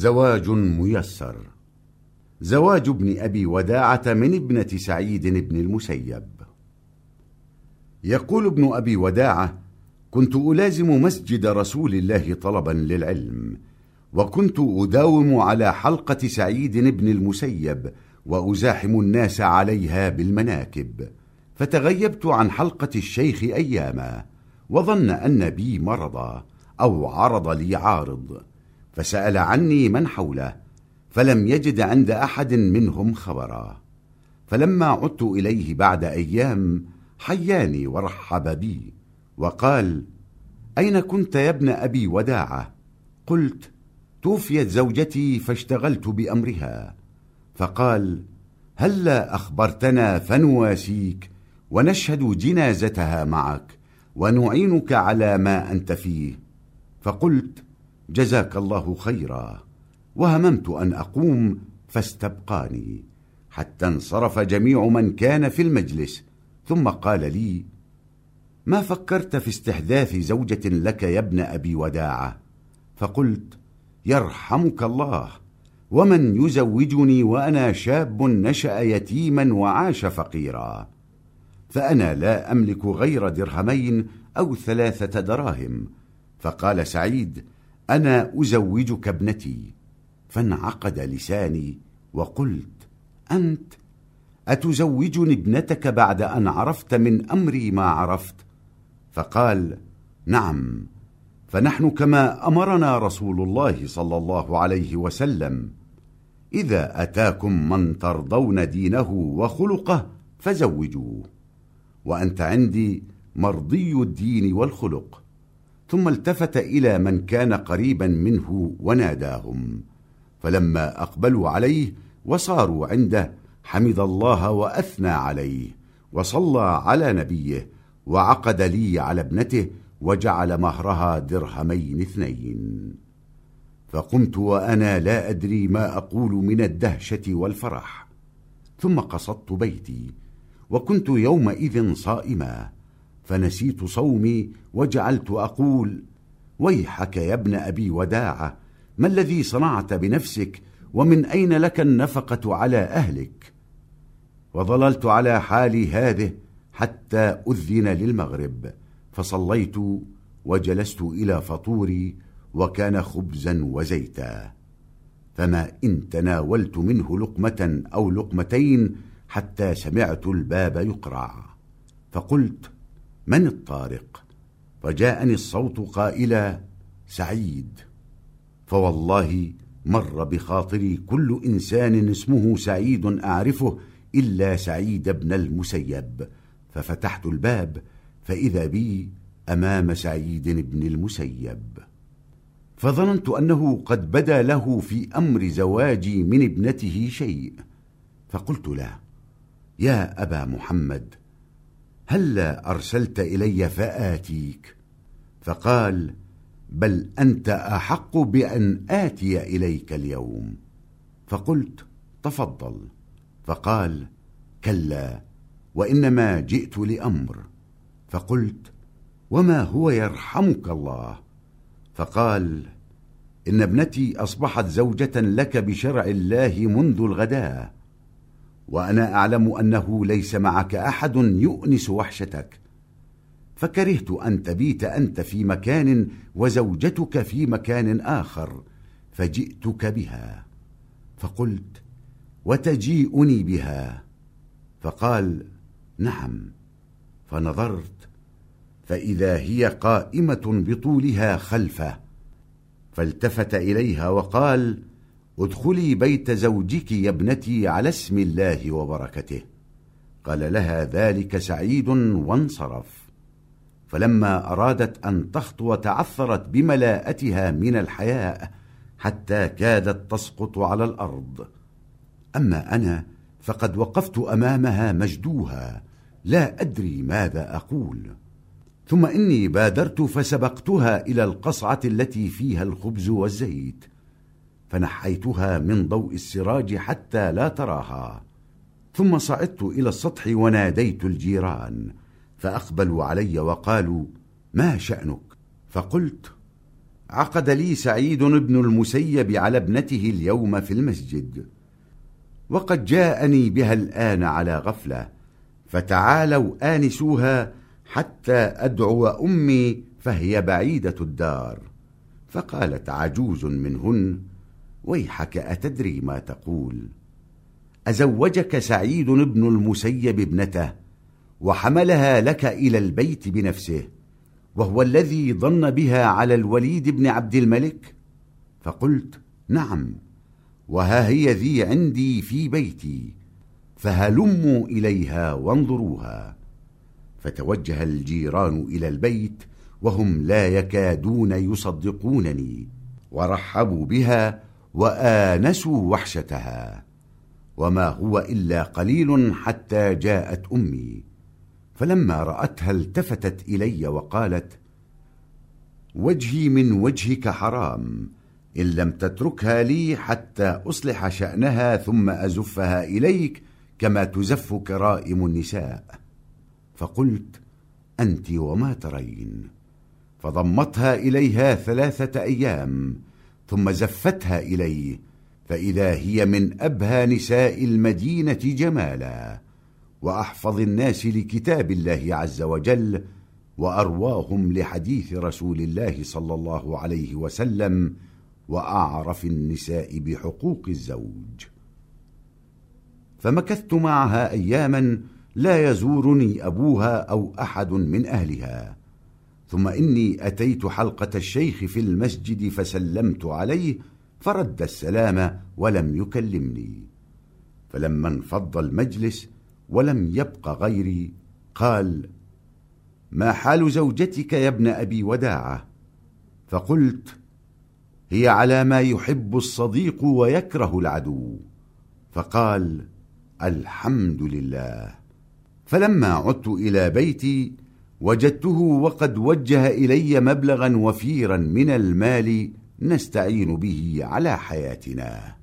زواج ميسر. زواج ابن أبي وداعة من ابنة سعيد بن المسيب. يقول ابن أبي وداعة كنت ألازم مسجد رسول الله طلبا للعلم وكنت أداوم على حلقة سعيد بن المسيب وأزاحم الناس عليها بالمناكب. فتغيبت عن حلقة الشيخ أياما وظن أن بي مرضا أو عرض لي عارض. فسأل عني من حوله فلم يجد عند أحد منهم خبرا. فلما عدت إليه بعد أيام حياني ورحب بي وقال أين كنت يا ابن أبي وداعة؟ قلت توفيت زوجتي فاشتغلت بأمرها. فقال هلا أخبرتنا فنواسيك ونشهد جنازتها معك ونعينك على ما أنت فيه. فقلت جزاك الله خيرا. وهممت أن أقوم فاستبقاني حتى انصرف جميع من كان في المجلس. ثم قال لي ما فكرت في استحداث زوجة لك يا ابن أبي وداعة؟ فقلت يرحمك الله ومن يزوجني وأنا شاب نشأ يتيما وعاش فقيرا. فأنا لا أملك غير درهمين أو ثلاثة دراهم. فقال سعيد أنا أزوجك ابنتي. فانعقد لساني وقلت أنت أتزوجني ابنتك بعد أن عرفت من أمري ما عرفت؟ فقال نعم. فنحن كما أمرنا رسول الله صلى الله عليه وسلم. إذا أتاكم من ترضون دينه وخلقه فزوجوه. وأنت عندي مرضي الدين والخلق. ثم التفت إلى من كان قريبا منه وناداهم. فلما أقبلوا عليه وصاروا عنده حمد الله وأثنى عليه وصلى على نبيه وعقد لي على ابنته وجعل مهرها درهمين اثنين. فقمت وأنا لا أدري ما أقول من الدهشة والفرح. ثم قصدت بيتي وكنت يومئذ صائما. فنسيت صومي وجعلت أقول ويحك يا ابن أبي وداعة ما الذي صنعت بنفسك؟ ومن أين لك النفقة على أهلك؟ وظللت على حالي هذه حتى أذن للمغرب فصليت وجلست إلى فطوري وكان خبزا وزيتا. فما إن تناولت منه لقمة أو لقمتين حتى سمعت الباب يقرع فقلت من الطارق؟ فجاءني الصوت قائلا سعيد. فوالله مر بخاطري كل إنسان اسمه سعيد أعرفه إلا سعيد بن المسيب. ففتحت الباب فإذا بي أمام سعيد بن المسيب. فظننت أنه قد بدا له في أمر زواجي من ابنته شيء. فقلت له يا أبا محمد هلا أرسلت إلي فآتيك. فقال بل أنت أحق بأن آتي إليك اليوم. فقلت تفضل. فقال كلا وإنما جئت لأمر. فقلت وما هو يرحمك الله؟ فقال إن ابنتي أصبحت زوجة لك بشرع الله منذ الغداء. وأنا أعلم أنه ليس معك أحد يؤنس وحشتك. فكرهت أن تبيت أنت في مكان وزوجتك في مكان آخر فجئتك بها. فقلت وتجيئني بها؟ فقال نعم. فنظرت فإذا هي قائمة بطولها خلفه فالتفت إليها وقال ادخلي بيت زوجك يا ابنتي على اسم الله وبركته. قال لها ذلك سعيد وانصرف. فلما أرادت أن تخطو تعثرت بملاءتها من الحياء حتى كادت تسقط على الأرض. أما أنا فقد وقفت أمامها مجدوها. لا أدري ماذا أقول. ثم إني بادرت فسبقتها إلى القصعة التي فيها الخبز والزيت. فنحيتها من ضوء السراج حتى لا تراها. ثم صعدت إلى السطح وناديت الجيران فأقبلوا علي وقالوا ما شأنك؟ فقلت عقد لي سعيد بن المسيب على ابنته اليوم في المسجد وقد جاءني بها الآن على غفلة فتعالوا آنسوها حتى أدعو أمي فهي بعيدة الدار. فقالت عجوز منهن. ويحك أتدري ما تقول. أزوجك سعيد بن المسيب ابنته وحملها لك إلى البيت بنفسه وهو الذي ظن بها على الوليد بن عبد الملك؟ فقلت نعم وها هي ذي عندي في بيتي فهلموا إليها وانظروها. فتوجه الجيران إلى البيت وهم لا يكادون يصدقونني ورحبوا بها وآنسوا وحشتها وما هو إلا قليل حتى جاءت أمي. فلما رأتها التفتت إلي وقالت وجهي من وجهك حرام إن لم تتركها لي حتى أصلح شأنها ثم أزفها إليك كما تزف كرائم النساء. فقلت أنت وما ترين. فضمتها إليها ثلاثة أيام ثم زفتها إليه فإذا هي من أبهى نساء المدينة جمالا. وأحفظ الناس لكتاب الله عز وجل وأرواهم لحديث رسول الله صلى الله عليه وسلم وأعرف النساء بحقوق الزوج. فمكثت معها أياما لا يزورني أبوها أو أحد من أهلها. ثم إني أتيت حلقة الشيخ في المسجد فسلمت عليه فرد السلام ولم يكلمني. فلما انفض المجلس ولم يبق غيري قال ما حال زوجتك يا ابن أبي وداعة؟ فقلت هي على ما يحب الصديق ويكره العدو. فقال الحمد لله. فلما عدت إلى بيتي وجدته وقد وجه إلي مبلغا وفيرا من المال نستعين به على حياتنا.